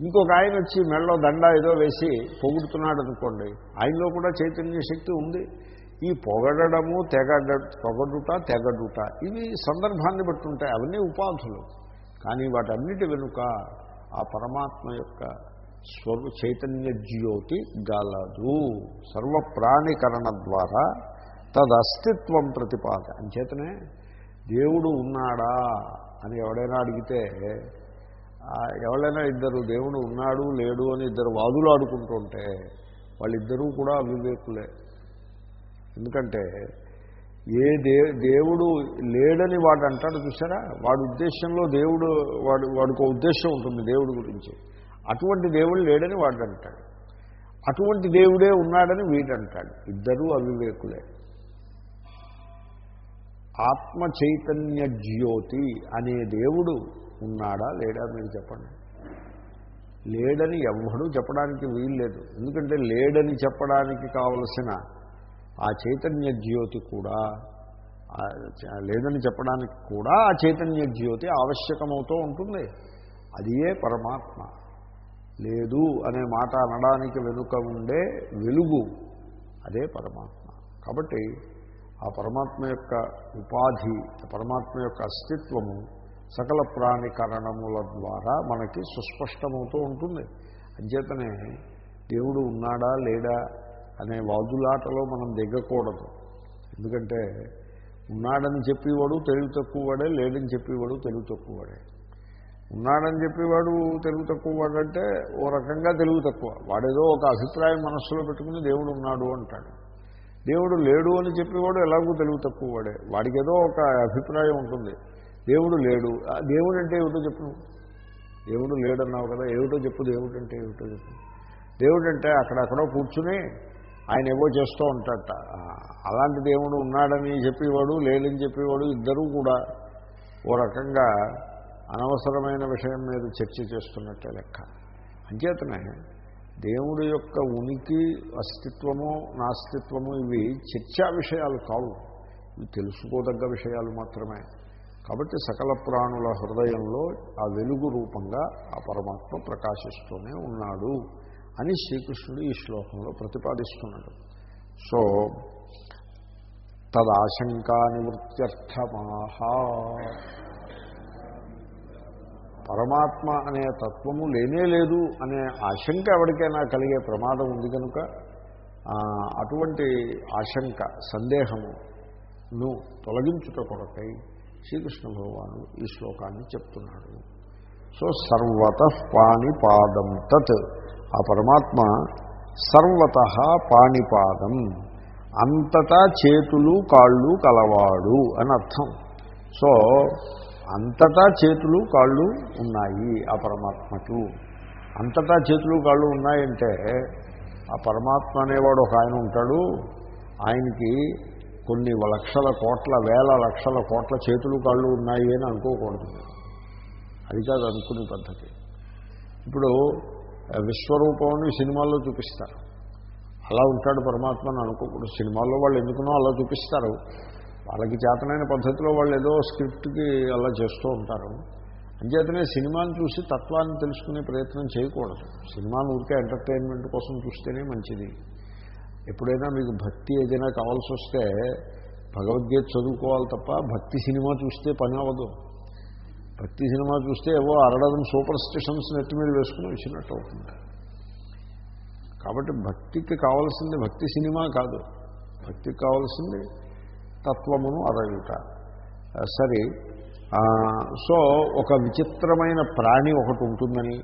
ఇంకొక ఆయన వచ్చి మెళ్ళో దండ ఏదో వేసి పొగుడుతున్నాడు అనుకోండి ఆయనలో కూడా చైతన్య శక్తి ఉంది. ఈ పొగడము తెగడ పొగడుట తెగడుట ఇవి సందర్భాన్ని బట్టి ఉంటాయి. అవన్నీ ఉపాధులు. కానీ వాటన్నిటి వెనుక ఆ పరమాత్మ యొక్క స్వరు చైతన్య జ్యోతి గలదు. సర్వప్రాణీకరణ ద్వారా తదస్తిత్వం ప్రతిపాద. అంచేతనే దేవుడు ఉన్నాడా అని ఎవడైనా అడిగితే ఎవరైనా ఇద్దరు దేవుడు ఉన్నాడు లేడు అని ఇద్దరు వాదులు ఆడుకుంటుంటే వాళ్ళిద్దరూ కూడా అవివేకులే. ఎందుకంటే ఏ దే దేవుడు లేడని వాడు అంటాడు చూసారా వాడి ఉద్దేశంలో దేవుడు వాడు వాడికి ఉద్దేశం ఉంటుంది దేవుడి గురించి. అటువంటి దేవుడు లేడని వాడు అంటాడు అటువంటి దేవుడే ఉన్నాడని వీడంటాడు. ఇద్దరూ అవివేకులే. ఆత్మ చైతన్య జ్యోతి అనే దేవుడు ఉన్నాడా లేడా మీరు చెప్పండి. లేడని ఎవ్వడూ చెప్పడానికి వీల్లేదు. ఎందుకంటే లేడని చెప్పడానికి కావలసిన ఆ చైతన్య జ్యోతి కూడా లేదని చెప్పడానికి కూడా ఆ చైతన్య జ్యోతి ఆవశ్యకమవుతూ ఉంటుంది. అదియే పరమాత్మ. లేదు అనే మాట అనడానికి వెనుక ఉండే వెలుగు అదే పరమాత్మ. కాబట్టి ఆ పరమాత్మ యొక్క ఉపాధి పరమాత్మ యొక్క అస్తిత్వము సకల ప్రాణికరణముల ద్వారా మనకి సుస్పష్టమవుతూ ఉంటుంది. అంచేతనే దేవుడు ఉన్నాడా లేడా అనే వాదులాటలో మనం దిగకూడదు. ఎందుకంటే ఉన్నాడని చెప్పేవాడు తెలివి తక్కువవాడే లేడని చెప్పేవాడు తెలివి తక్కువవాడే ఉన్నాడని చెప్పేవాడు తెలుగు తక్కువ వాడంటే ఓ రకంగా తెలుగు తక్కువ. వాడేదో ఒక అభిప్రాయం మనస్సులో పెట్టుకుని దేవుడు ఉన్నాడు అంటాడు. దేవుడు లేడు అని చెప్పేవాడు ఎలాగూ తెలుగు తక్కువ వాడే. వాడికి ఏదో ఒక అభిప్రాయం ఉంటుంది. దేవుడు లేడు. దేవుడు అంటే ఏమిటో చెప్పు. దేవుడు లేడన్నావు కదా ఏమిటో చెప్పు. దేవుడు అంటే ఏమిటో చెప్పు. దేవుడు అంటే అక్కడక్కడో కూర్చుని ఆయన ఏవో చేస్తూ ఉంటాడట. అలాంటి దేవుడు ఉన్నాడని చెప్పేవాడు లేడని చెప్పేవాడు ఇద్దరూ కూడా ఓ రకంగా అనవసరమైన విషయం మీద చర్చ చేస్తున్నట్టే లెక్క. అంచేతనే దేవుడి యొక్క ఉనికి అస్తిత్వము నాస్తిత్వము ఇవి చర్చా విషయాలు కావు. ఇవి తెలుసుకోదగ్గ విషయాలు మాత్రమే. కాబట్టి సకల ప్రాణుల హృదయంలో ఆ వెలుగు రూపంగా ఆ పరమాత్మ ప్రకాశిస్తూనే ఉన్నాడు అని శ్రీకృష్ణుడు ఈ శ్లోకంలో ప్రతిపాదిస్తున్నాడు. సో తదాశంకా నివృత్త్యర్థమాహా. పరమాత్మ అనే తత్వము లేనే లేదు అనే ఆశంక ఎవరికైనా కలిగే ప్రమాదం ఉంది కనుక అటువంటి ఆశంక సందేహమును తొలగించుట కొరకై శ్రీకృష్ణ భగవానుడు ఈ శ్లోకాన్ని చెప్తున్నాడు. సో సర్వత పాణిపాదం తత్. ఆ పరమాత్మ సర్వత పాణిపాదం. అంతటా చేతులు కాళ్ళు కలవాడు అని అర్థం. సో అంతటా చేతులు కాళ్ళు ఉన్నాయి ఆ పరమాత్మకు. అంతటా చేతులు కాళ్ళు ఉన్నాయంటే ఆ పరమాత్మ అనేవాడు ఒక ఆయన ఉంటాడు. ఆయనకి కొన్ని లక్షల కోట్ల వేల లక్షల కోట్ల చేతులు కాళ్ళు ఉన్నాయి అని అనుకోకూడదు. అది కాదు అనుకునే పద్ధతి. ఇప్పుడు విశ్వరూపం సినిమాల్లో చూపిస్తారు. అలా ఉంటాడు పరమాత్మ అని అనుకోకూడదు. సినిమాల్లో వాళ్ళు ఎందుకునో అలా చూపిస్తారు. వాళ్ళకి చేతనైన పద్ధతిలో వాళ్ళు ఏదో స్క్రిప్ట్కి అలా చేస్తూ ఉంటారు. అంచేతనే సినిమాని చూసి తత్వాన్ని తెలుసుకునే ప్రయత్నం చేయకూడదు. సినిమాను ఊరికే ఎంటర్టైన్మెంట్ కోసం చూస్తేనే మంచిది. ఎప్పుడైనా మీకు భక్తి ఏదైనా కావాల్సి వస్తే భగవద్గీత చదువుకోవాలి తప్ప భక్తి సినిమా చూస్తే పని అవ్వదు. భక్తి సినిమా చూస్తే ఏవో అరడదం సూపర్ స్టిషన్స్ నెత్తి మీద వేసుకుని వచ్చినట్టు అవుతుంది. కాబట్టి భక్తికి కావాల్సింది భక్తి సినిమా కాదు. భక్తికి కావాల్సింది తత్వమును అరయుట. సరే. సో ఒక విచిత్రమైన ప్రాణి ఒకటి ఉంటుందని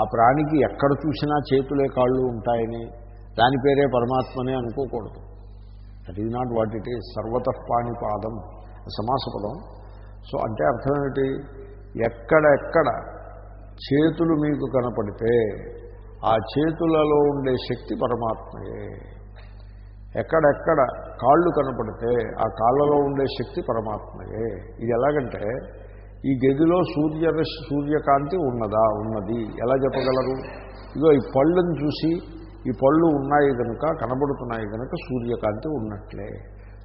ఆ ప్రాణికి ఎక్కడ చూసినా చేతులే కాళ్ళు ఉంటాయని దాని పేరే పరమాత్మనే అనుకోకూడదు. That is not what it is సర్వత పాణిపాదం సమాస పదం. సో అంటే అర్థం ఏమిటి? ఎక్కడెక్కడ చేతులు మీకు కనపడితే ఆ చేతులలో ఉండే శక్తి పరమాత్మయే. ఎక్కడెక్కడ కాళ్ళు కనపడితే ఆ కాళ్ళలో ఉండే శక్తి పరమాత్మయే. ఇది ఎలాగంటే ఈ గదిలో సూర్య సూర్యకాంతి ఉన్నదా ఉన్నది. ఎలా చెప్పగలరు? ఇగో ఈ పళ్ళను చూసి ఈ పళ్ళు ఉన్నాయి కనుక కనబడుతున్నాయి కనుక సూర్యకాంతి ఉన్నట్లే.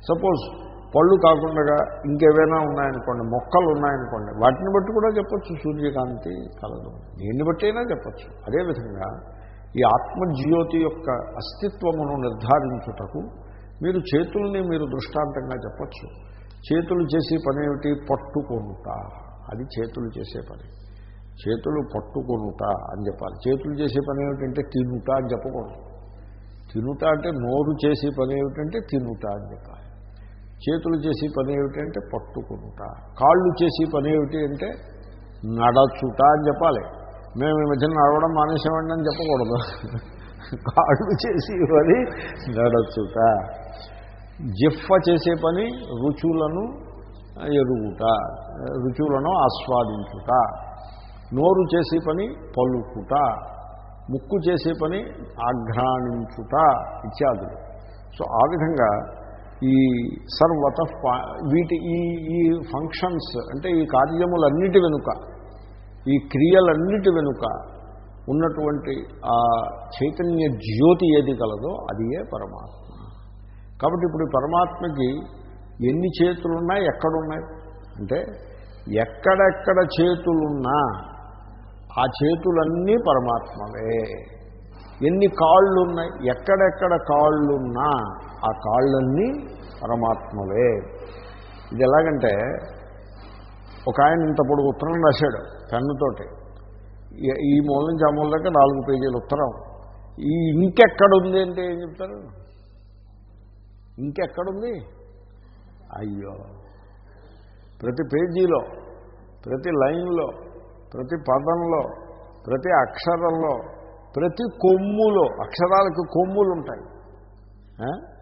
సపోజ్ పళ్ళు కాకుండా ఇంకేవైనా ఉన్నాయనుకోండి మొక్కలు ఉన్నాయనుకోండి వాటిని బట్టి కూడా చెప్పచ్చు సూర్యకాంతి కలదు. దేన్ని బట్టి అయినా చెప్పచ్చు. అదేవిధంగా ఈ ఆత్మజ్యోతి యొక్క అస్తిత్వమును నిర్ధారించుటకు మీరు చేతుల్ని మీరు దృష్టాంతంగా చెప్పచ్చు. చేతులు చేసే పని ఏమిటి? పట్టుకొనుట. అది చేతులు చేసే పని. చేతులు పట్టుకొనుట అని చెప్పాలి. చేతులు చేసే పని ఏమిటంటే తినుట అని చెప్పకూడదు. తినుట అంటే నోరు చేసే పని ఏమిటంటే తినుట అని చెప్పాలి. చేతులు చేసే పని ఏమిటంటే పట్టుకొనుట. కాళ్ళు చేసే పని ఏమిటి అంటే నడచుట అని చెప్పాలి. మేము ఈ మధ్యన నడవడం మానేసామండి అని చెప్పకూడదు. కాళ్ళు చేసి పని నడచుట. జిఫ్ఫ చేసే పని రుచులను ఎరుగుట రుచులను ఆస్వాదించుట. నోరు చేసే పని పలుకుట. ముక్కు చేసే పని ఆఘ్రాణించుట ఇత్యాదులు. సో ఆ విధంగా ఈ సర్వత వీటి ఈ ఈ ఫంక్షన్స్ అంటే ఈ కార్యములన్నిటి వెనుక ఈ క్రియలన్నిటి వెనుక ఉన్నటువంటి ఆ చైతన్య జ్యోతి ఏది కలదో అదియే పరమాత్మ. కాబట్టి ఇప్పుడు పరమాత్మకి ఎన్ని చేతులున్నాయి? ఎక్కడున్నాయి? అంటే ఎక్కడెక్కడ చేతులున్నా ఆ చేతులన్నీ పరమాత్మవే. ఎన్ని కాళ్ళున్నాయి? ఎక్కడెక్కడ కాళ్ళున్నా ఆ కాళ్ళన్నీ పరమాత్మవే. ఇది ఎలాగంటే ఒక ఆయన ఇంత పొడుగు ఉత్తరం రాశాడు పెన్నుతోటి. ఈ- మూల నుంచి ఆ మూల దాకా నాలుగు పేజీలు ఉత్తరం. ఈ ఇంకెక్కడుంది అంటే ఏం చెప్తారు? ఇంకెక్కడుంది? అయ్యో. ప్రతి పేజీలో ప్రతి లైన్లో ప్రతి పదంలో ప్రతి అక్షరంలో ప్రతి కొమ్ములో అక్షరాలకు కొమ్ములు ఉంటాయి. ఆ?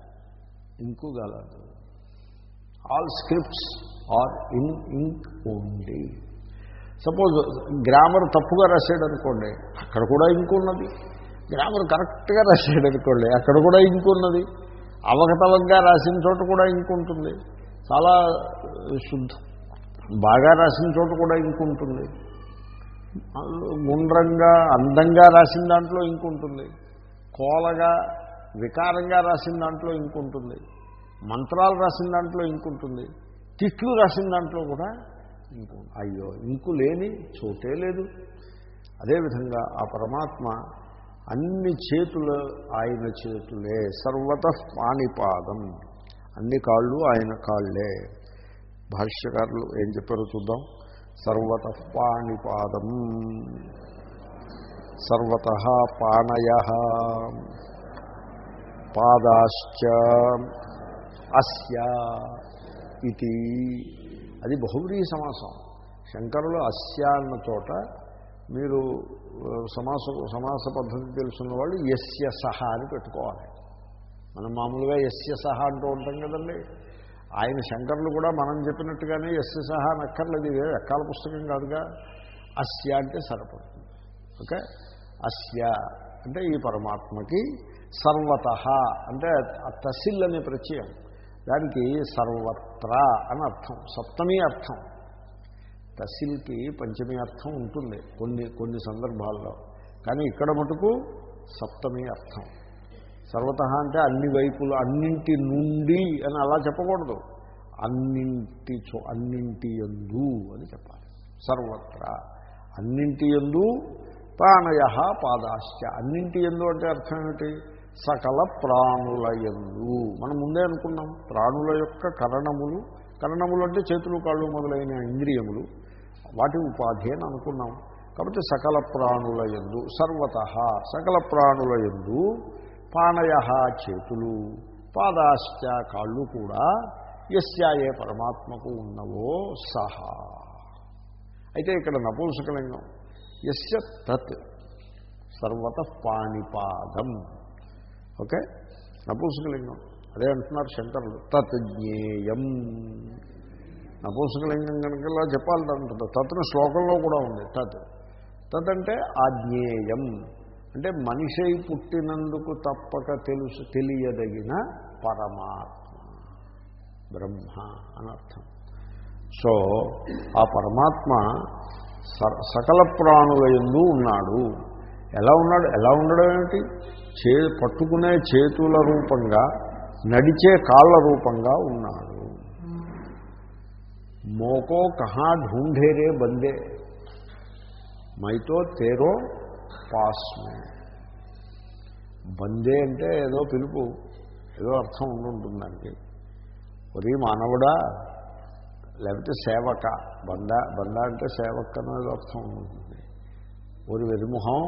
ఇంకు గలదు. All scripts are in ink only. Suppose grammar తప్పుగా రాశాడు అనుకోండి అక్కడ కూడా ఇంకు ఉన్నది. గ్రామర్ కరెక్ట్గా రాశాడు అనుకోండి అక్కడ కూడా ఇంకు ఉన్నది. అవకతవకగా రాసిన చోట కూడా ఇంకు ఉంటుంది. చాలా శుద్ధ. బాగా రాసిన చోట కూడా ఇంకు ఉంటుంది. గుండ్రంగా అందంగా రాసిన దాంట్లో ఇంకు ఉంటుంది. కోలగా వికారంగా రాసిన దాంట్లో ఇంకు ఉంటుంది. మంత్రాలు రాసిన దాంట్లో ఇంకు ఉంటుంది. తిట్లు రాసిన దాంట్లో కూడా ఇంకు అయ్యో ఇంకు లేని చోటే లేదు. అదేవిధంగా ఆ పరమాత్మ అన్ని చేతులు ఆయన చేతులే సర్వత పాణిపాదం అన్ని కాళ్ళు ఆయన కాళ్ళే. భాష్యకారులు ఏం చెప్పారో చూద్దాం. సర్వత పాణిపాదం సర్వత పాణయ పాదాశ్చ అస్య. ఇది. అది బహువ్రీహి సమాసం. శంకరులు అస్య అన్న చోట మీరు సమాస సమాస పద్ధతి తెలుసున్న వాళ్ళు ఎస్య సహా అని పెట్టుకోవాలి. మనం మామూలుగా ఎస్య సహ అంటూ ఉంటాం కదండి. ఆయన శంకర్లు కూడా మనం చెప్పినట్టుగానే ఎస్య సహా నక్కర్లేదు ఇది ఎక్కాల పుస్తకం కాదుగా. అస్య అంటే సరిపడుతుంది. ఓకే? అస్య అంటే ఈ పరమాత్మకి సర్వత అంటే తసిల్ అనే ప్రత్యయం. దానికి సర్వత్ర అని అర్థం సప్తమీ అర్థం. తసిల్కి పంచమీ అర్థం ఉంటుంది కొన్ని కొన్ని సందర్భాల్లో. కానీ ఇక్కడ మటుకు సప్తమీ అర్థం. సర్వత అంటే అన్ని వైపులు అన్నింటి నుండి అని అలా చెప్పకూడదు. అన్నింటి చో అన్నింటి ఎందు అని చెప్పాలి. సర్వత్ర. అన్నింటి ఎందు ప్రాణయ పాదాశ్చ. అన్నింటి ఎందు అంటే అర్థం ఏమిటి? సకల ప్రాణుల ఎందు మనం ముందే అనుకున్నాం ప్రాణుల యొక్క కరణములు కరణములు అంటే చేతులు కాళ్ళు మొదలైన ఇంద్రియములు వాటి ఉపాధి అని అనుకున్నాం. కాబట్టి సకల ప్రాణుల ఎందు సర్వత సకల ప్రాణుల ఎందు పాణయ చేతులు పాదాశ్చ కాళ్ళు కూడా యస్యాయే పరమాత్మకు ఉన్నవో సహా. అయితే ఇక్కడ నపూంసకలింగం ఎస్య తత్ సర్వత పాణిపాదం. ఓకే? నపూంసకలింగం. అదే అంటున్నారు శంకరులు. తత్ జ్ఞేయం. నపూంసకలింగం కనుక చెప్పాలి ఉంటుంది తత్ను శ్లోకంలో కూడా ఉంది తత్. తత్ అంటే ఆజ్ఞేయం. అంటే మనిషి పుట్టినందుకు తప్పక తెలుసు తెలియదగిన పరమాత్మ. బ్రహ్మ అనర్థం సో ఆ పరమాత్మ సకల ప్రాణుల ఎందు ఉన్నాడు. ఎలా ఉన్నాడు? ఎలా ఉండడం ఏమిటి? చే పట్టుకునే చేతుల రూపంగా నడిచే కాళ్ళ రూపంగా ఉన్నాడు. మోకో కహా ఢూంఢేరే బందే. మైతో తేరో పాస్మే. బందే అంటే ఏదో పిలుపు ఏదో అర్థం ఉండుంటుంది దానికి. ఒరి మానవుడా లేకపోతే సేవక బంద బంద అంటే సేవక అనేది అర్థం ఉంటుంది ఒరి వెరిముఖం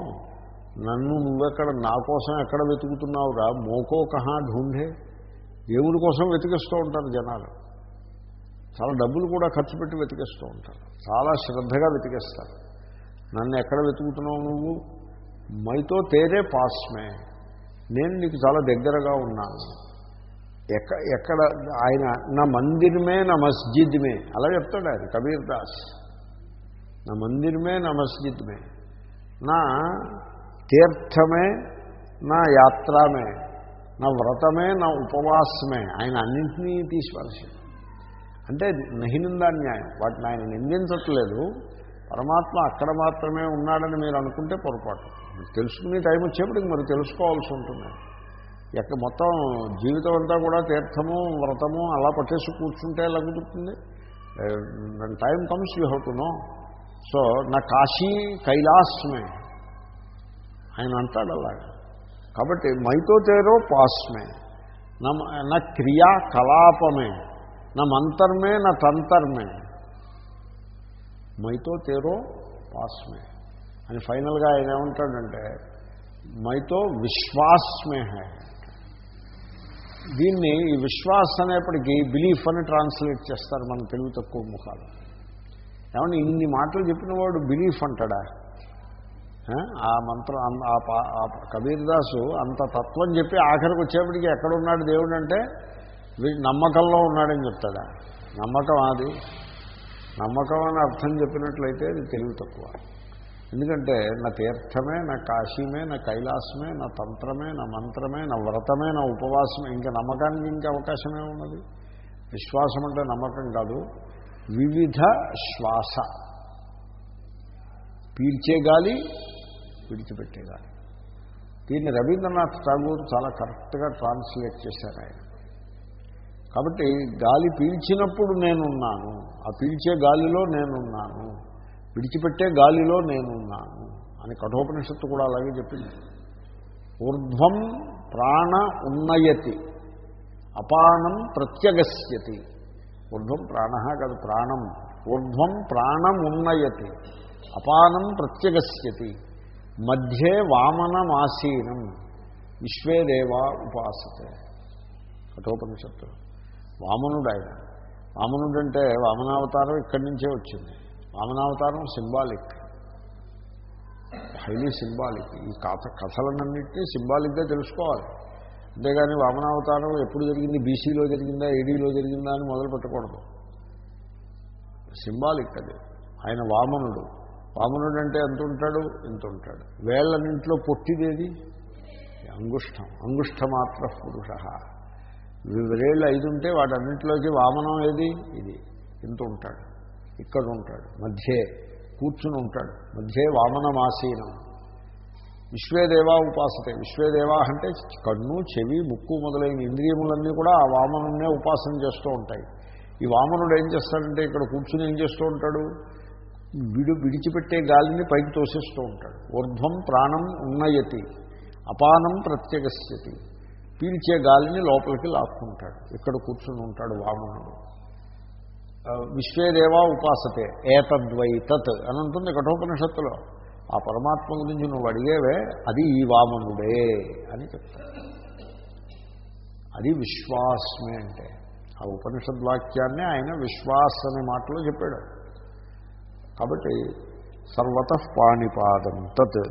నన్ను నువ్వెక్కడ నా కోసం ఎక్కడ వెతుకుతున్నావురా? మోకో కహా ఢూంఢే. దేవుడి కోసం వెతికిస్తూ ఉంటారు జనాలు. చాలా డబ్బులు కూడా ఖర్చు పెట్టి వెతికిస్తూ ఉంటారు. చాలా శ్రద్ధగా వెతికిస్తారు. నన్ను ఎక్కడ వెతుకుతున్నావు నువ్వు? మైతో తేరే పాస్మే. నేను నీకు చాలా దగ్గరగా ఉన్నాను. ఎక్క ఎక్కడ ఆయన నా మందిరమే నా మస్జిద్ మే అలా చెప్తాడు ఆయన కబీర్ దాస్. నా మందిరమే నా మస్జిద్ మే నా తీర్థమే నా యాత్రమే నా వ్రతమే నా ఉపవాసమే. ఆయన అన్నింటినీ తీసిపాల్సి అంటే నహినిందాన్యాయం వాటిని ఆయన నిందించట్లేదు. పరమాత్మ అక్కడ మాత్రమే ఉన్నాడని మీరు అనుకుంటే పొరపాటు. తెలుసుకునే టైం వచ్చేప్పటికి మరి తెలుసుకోవాల్సి ఉంటుంది. ఎక్కడ మొత్తం జీవితం అంతా కూడా తీర్థము వ్రతము అలా పట్టేసి కూర్చుంటే ఎలా time comes you have to know. So నా కాశీ కైలాసమే. ఆయన అంటాడు అలాగా. కాబట్టి మైతో తేరో పాస్మే. నా క్రియా కలాపమే. నా మంతర్మే నా తంతర్మే. మైతో తేరో పాస్మే. అని ఫైనల్గా ఆయన ఏమంటాడంటే మైతో విశ్వాస్మే దీన్ని ఈ విశ్వాస్ అనేప్పటికీ బిలీఫ్ అని ట్రాన్స్లేట్ చేస్తారు మన తెలుగు తక్కువ ముఖాలు. ఏమంటే ఇన్ని మాటలు చెప్పిన వాడు బిలీఫ్ అంటాడా? ఆ మంత్రం ఆ కబీర్దాసు అంత తత్వం చెప్పి ఆఖరికి వచ్చేప్పటికి ఎక్కడున్నాడు దేవుడు అంటే నమ్మకంలో ఉన్నాడని చెప్తాడా? నమ్మకం అది నమ్మకం అని అర్థం చెప్పినట్లయితే అది తెలివి తక్కువ. ఎందుకంటే నా తీర్థమే నా కాశీమే నా కైలాసమే నా తంత్రమే నా మంత్రమే నా వ్రతమే నా ఉపవాసమే ఇంకా నమ్మకానికి ఇంకా అవకాశమే ఉన్నది. విశ్వాసం అంటే నమ్మకం కాదు. వివిధ శ్వాస. పీల్చే గాలి విడిచిపెట్టేదాన్ని. దీన్ని రవీంద్రనాథ్ ఠాగూర్ చాలా కరెక్ట్గా ట్రాన్స్లేట్ చేశారు ఆయన. కాబట్టి గాలి పీల్చినప్పుడు నేనున్నాను ఆ పీల్చే గాలిలో నేనున్నాను విడిచిపెట్టే గాలిలో నేనున్నాను అని కఠోపనిషత్తు కూడా అలాగే చెప్పింది. ఊర్ధ్వం ప్రాణ ఉన్నయతి అపానం ప్రత్యగస్యతి. ఊర్ధ్వం ప్రాణ కాదు ప్రాణం. ఊర్ధ్వం ప్రాణం ఉన్నయతి అపానం ప్రత్యగస్యతి. మధ్యే వామనమాసీనం. విశ్వేదేవా ఉపాసతే. కఠోపనిషత్తు. వామనుడు ఆయన వామనుడు అంటే వామనావతారం ఇక్కడి నుంచే వచ్చింది. వామనావతారం సింబాలిక్. Highly symbolic. ఈ కథ కథలన్నింటినీ సింబాలిక్గా తెలుసుకోవాలి. అంతేగాని వామనావతారం ఎప్పుడు జరిగింది? బీసీలో జరిగిందా? ఏడీలో జరిగిందా? అని మొదలు పెట్టకూడదు సింబాలిక్ అది. ఆయన వామనుడు. వామనుడు అంటే ఎంత ఉంటాడు ఇంత ఉంటాడు వేళ్ళనింట్లో పొట్టిదేది? అంగుష్టం. అంగుష్టమాత్ర పురుష. వేళ్ళు ఐదు ఉంటే వాటన్నింటిలోకి వామనం ఏది? ఇది. ఇంత ఉంటాడు ఇక్కడ ఉంటాడు మధ్యే కూర్చుని ఉంటాడు మధ్యే వామనమాసీనం. విశ్వేదేవా ఉపాసతే విశ్వేదేవా అంటే కన్ను చెవి ముక్కు మొదలైన ఇంద్రియములన్నీ కూడా ఆ వామనునే ఉపాసన చేస్తూ ఉంటాయి. ఈ వామనుడు ఏం చేస్తాడంటే ఇక్కడ కూర్చుని ఏం చేస్తూ ఉంటాడు? విడు విడిచిపెట్టే గాలిని పైకి తోసేస్తూ ఉంటాడు. ఊర్ధ్వం ప్రాణం ఉన్నయతి అపానం ప్రత్యేకస్యతి పీల్చే గాలిని లోపలికి లాక్కుంటాడు. ఇక్కడ కూర్చుని ఉంటాడు వామనుడు. విశ్వేదేవా ఉపాసతే ఏతద్వై తత్ అని ఉంటుంది కఠోపనిషత్తులో. ఆ పరమాత్మ గురించి నువ్వు అడిగేవే అది ఈ వామనుడే అని చెప్తాడు. అది విశ్వాసమే అంటే. ఆ ఉపనిషద్ వాక్యాన్ని ఆయన విశ్వాస్ అనే మాటలో చెప్పాడు. కాబట్టి సర్వత పాణిపాదం తత్.